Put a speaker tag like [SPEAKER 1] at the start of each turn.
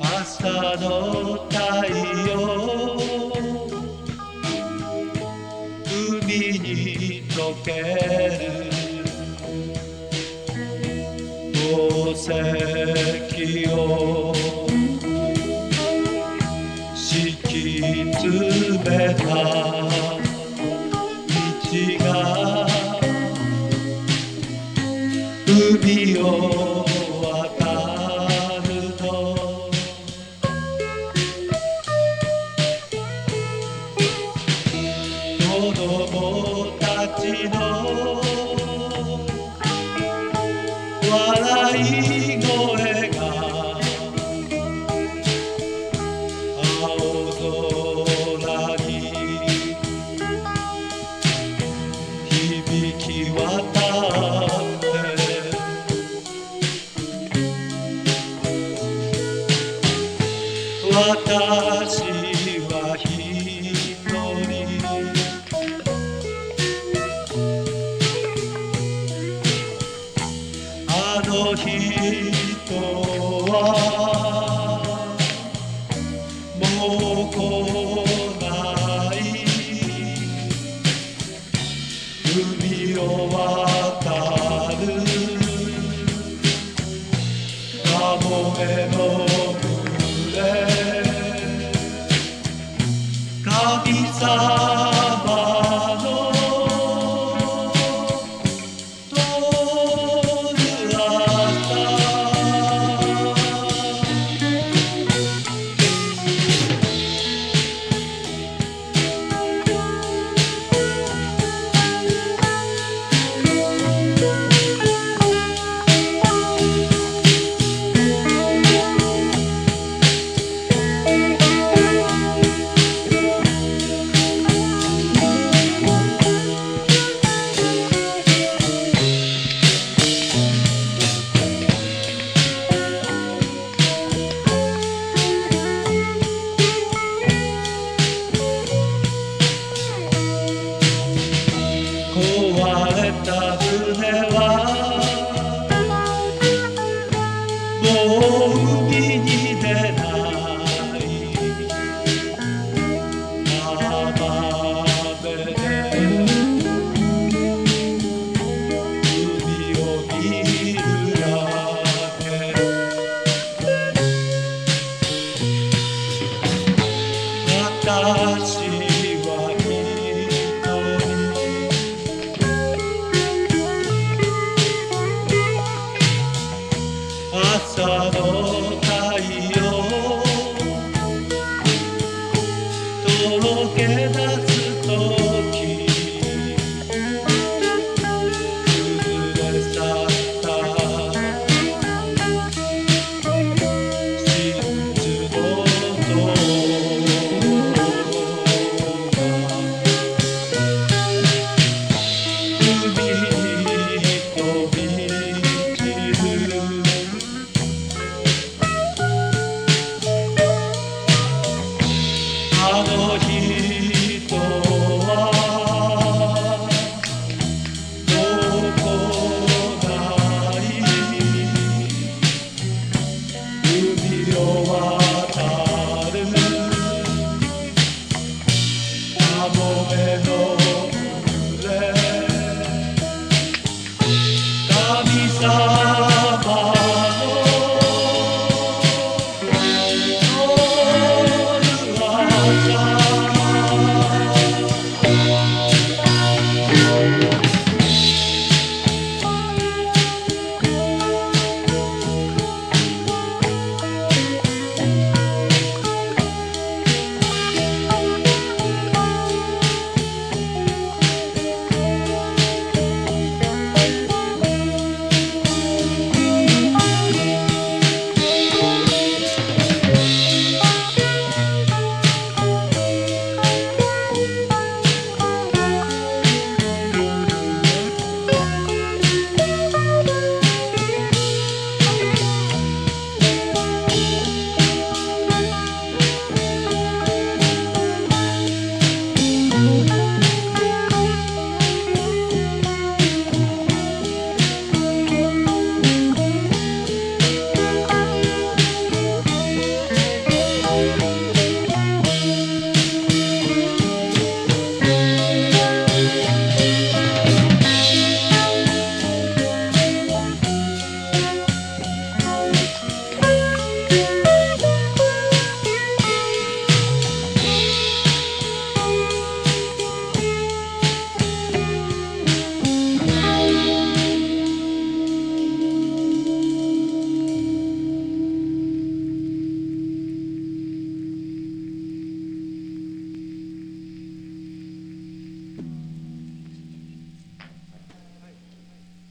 [SPEAKER 1] 朝の太陽海に溶ける。宝石海を渡私は一人あの人はもう来ない海を渡るカモメの Santa. 朝の